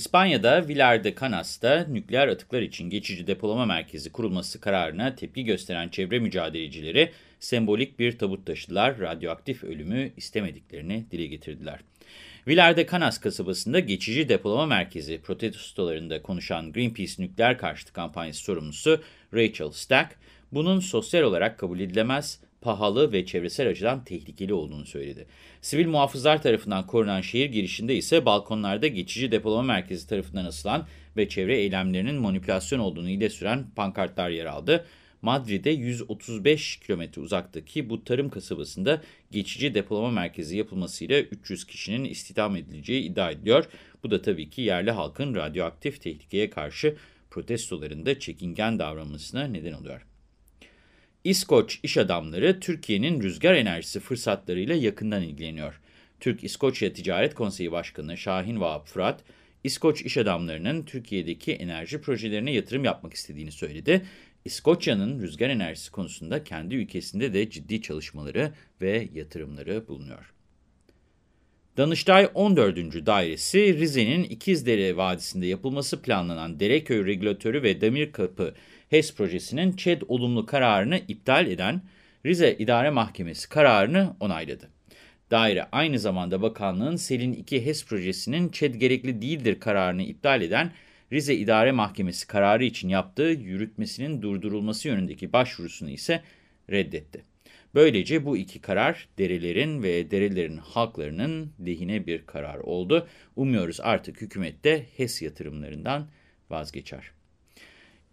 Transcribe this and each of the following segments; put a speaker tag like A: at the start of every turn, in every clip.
A: İspanya'da Vilar de Canas'ta nükleer atıklar için geçici depolama merkezi kurulması kararına tepki gösteren çevre mücadelecileri sembolik bir tabut taşıdılar, radyoaktif ölümü istemediklerini dile getirdiler. Vilar de Canas kasabasında geçici depolama merkezi protestolarında konuşan Greenpeace nükleer karşıtı kampanyası sorumlusu Rachel Stack, bunun sosyal olarak kabul edilemez, pahalı ve çevresel açıdan tehlikeli olduğunu söyledi. Sivil muhafızlar tarafından korunan şehir girişinde ise balkonlarda geçici depolama merkezi tarafından asılan ve çevre eylemlerinin manipülasyon olduğunu ileri süren pankartlar yer aldı. Madrid'e 135 kilometre uzaktaki bu tarım kasabasında geçici depolama merkezi yapılmasıyla 300 kişinin istihdam edileceği iddia ediliyor. Bu da tabii ki yerli halkın radyoaktif tehlikeye karşı protestolarında çekingen davranmasına neden oluyor. İskoç iş adamları Türkiye'nin rüzgar enerjisi fırsatlarıyla yakından ilgileniyor. Türk-İskoçya Ticaret Konseyi Başkanı Şahin Vahap Fırat, İskoç iş adamlarının Türkiye'deki enerji projelerine yatırım yapmak istediğini söyledi. İskoçya'nın rüzgar enerjisi konusunda kendi ülkesinde de ciddi çalışmaları ve yatırımları bulunuyor. Danıştay 14. Dairesi Rize'nin İkizdere Vadisi'nde yapılması planlanan Dereköy Regülatörü ve Demirkapı HES projesinin ÇED olumlu kararını iptal eden Rize İdare Mahkemesi kararını onayladı. Daire aynı zamanda bakanlığın Selin 2 HES projesinin ÇED gerekli değildir kararını iptal eden Rize İdare Mahkemesi kararı için yaptığı yürütmesinin durdurulması yönündeki başvurusunu ise reddetti. Böylece bu iki karar derelerin ve derelerin halklarının lehine bir karar oldu. Umuyoruz artık hükümette HES yatırımlarından vazgeçer.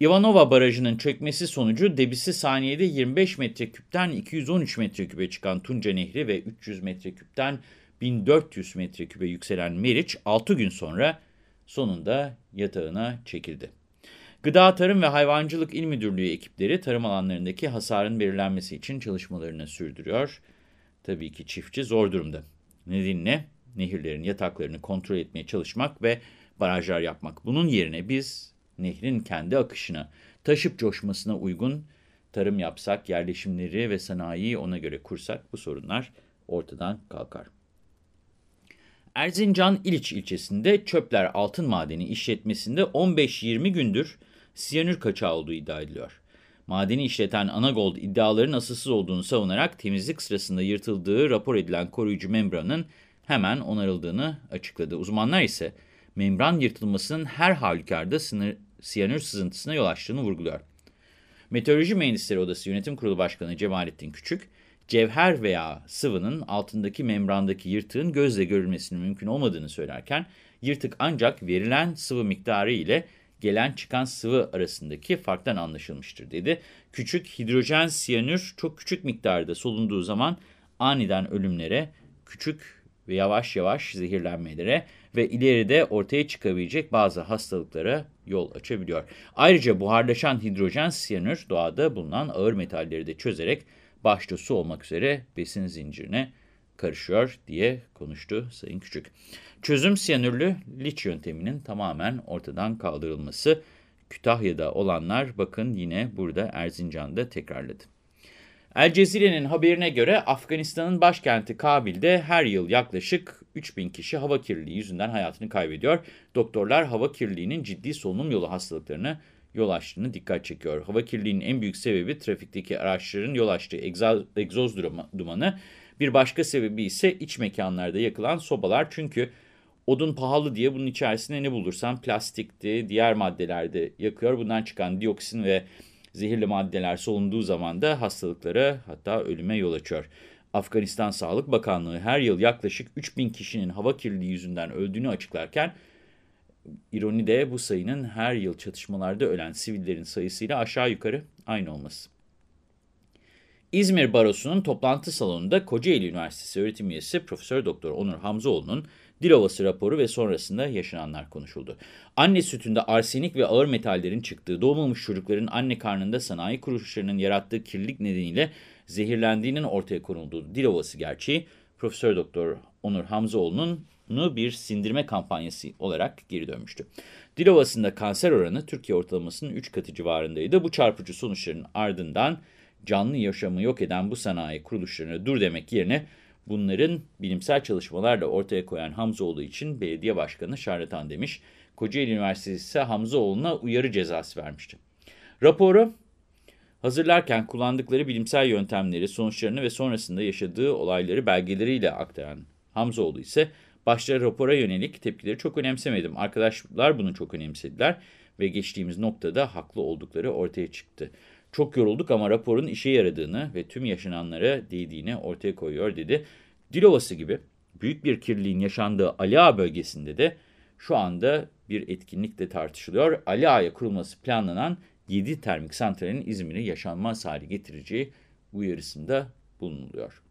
A: Ivanova Barajı'nın çökmesi sonucu debisi saniyede 25 metreküpten 213 metreküpe çıkan Tunca Nehri ve 300 metreküpten 1400 metreküpe yükselen Meriç 6 gün sonra sonunda yatağına çekildi. Gıda, Tarım ve Hayvancılık İl Müdürlüğü ekipleri tarım alanlarındaki hasarın belirlenmesi için çalışmalarını sürdürüyor. Tabii ki çiftçi zor durumda. Nedeniyle nehirlerin yataklarını kontrol etmeye çalışmak ve barajlar yapmak. Bunun yerine biz nehrin kendi akışına, taşıp coşmasına uygun tarım yapsak, yerleşimleri ve sanayiyi ona göre kursak bu sorunlar ortadan kalkar. Erzincan İliç ilçesinde Çöpler Altın Madeni işletmesinde 15-20 gündür siyanür kaçağı olduğu iddia ediliyor. Madeni işleten Anagold iddiaların asılsız olduğunu savunarak temizlik sırasında yırtıldığı rapor edilen koruyucu membranın hemen onarıldığını açıkladı. Uzmanlar ise membran yırtılmasının her halükarda sınır, siyanür sızıntısına yol açtığını vurguluyor. Meteoroloji Mühendisleri Odası Yönetim Kurulu Başkanı Cemalettin Küçük, cevher veya sıvının altındaki membrandaki yırtığın gözle görülmesinin mümkün olmadığını söylerken, yırtık ancak verilen sıvı miktarı ile gelen çıkan sıvı arasındaki farktan anlaşılmıştır dedi. Küçük hidrojen siyanür çok küçük miktarda solunduğu zaman aniden ölümlere, küçük ve yavaş yavaş zehirlenmelere ve ileride ortaya çıkabilecek bazı hastalıklara yol açabiliyor. Ayrıca buharlaşan hidrojen siyanür doğada bulunan ağır metalleri de çözerek başta su olmak üzere besin zincirine karışıyor diye konuştu Sayın Küçük. Çözüm siyanürlü liç yönteminin tamamen ortadan kaldırılması. Kütahya'da olanlar bakın yine burada Erzincan'da tekrarladı. El Cezire'nin haberine göre Afganistan'ın başkenti Kabil'de her yıl yaklaşık 3000 kişi hava kirliliği yüzünden hayatını kaybediyor. Doktorlar hava kirliliğinin ciddi solunum yolu hastalıklarına yol açtığını dikkat çekiyor. Hava kirliliğinin en büyük sebebi trafikteki araçların yol açtığı egzoz, egzoz dumanı. Bir başka sebebi ise iç mekanlarda yakılan sobalar. Çünkü odun pahalı diye bunun içerisinde ne bulursan plastikti, diğer maddelerde yakıyor. Bundan çıkan dioksin ve zehirli maddeler solunduğu zaman da hastalıklara hatta ölüme yol açıyor. Afganistan Sağlık Bakanlığı her yıl yaklaşık 3000 kişinin hava kirliliği yüzünden öldüğünü açıklarken, ironi de bu sayının her yıl çatışmalarda ölen sivillerin sayısıyla aşağı yukarı aynı olması. İzmir Barosu'nun toplantı salonunda Kocaeli Üniversitesi öğretim üyesi Profesör Doktor Onur Hamzoğlu'nun Dilovası raporu ve sonrasında yaşananlar konuşuldu. Anne sütünde arsenik ve ağır metallerin çıktığı, doğmamış çocukların anne karnında sanayi kuruluşlarının yarattığı kirlilik nedeniyle zehirlendiğinin ortaya konulduğu Dilovası gerçeği, Profesör Doktor Onur Hamzoğlu'nun bir sindirme kampanyası olarak geri dönmüştü. Dilovası'nda kanser oranı Türkiye ortalamasının 3 katı civarındaydı. Bu çarpıcı sonuçların ardından canlı yaşamı yok eden bu sanayi kuruluşlarına dur demek yerine Bunların bilimsel çalışmalarla ortaya koyan Hamzoğlu için belediye başkanı şarlatan demiş. Kocaeli Üniversitesi ise Hamzoğlu'na uyarı cezası vermişti. Raporu hazırlarken kullandıkları bilimsel yöntemleri, sonuçlarını ve sonrasında yaşadığı olayları belgeleriyle aktaran Hamzoğlu ise başta rapora yönelik tepkileri çok önemsemedim. Arkadaşlar bunu çok önemsediler ve geçtiğimiz noktada haklı oldukları ortaya çıktı. Çok yorulduk ama raporun işe yaradığını ve tüm yaşananlara değdiğini ortaya koyuyor dedi. Dilovası gibi büyük bir kirliliğin yaşandığı Ali Ağa bölgesinde de şu anda bir etkinlik de tartışılıyor. Ali Ağa'ya kurulması planlanan 7 termik santralin İzmir'i yaşanmaz hale getireceği uyarısında bulunuluyor.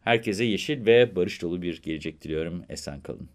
A: Herkese yeşil ve barış dolu bir gelecek diliyorum. Esen kalın.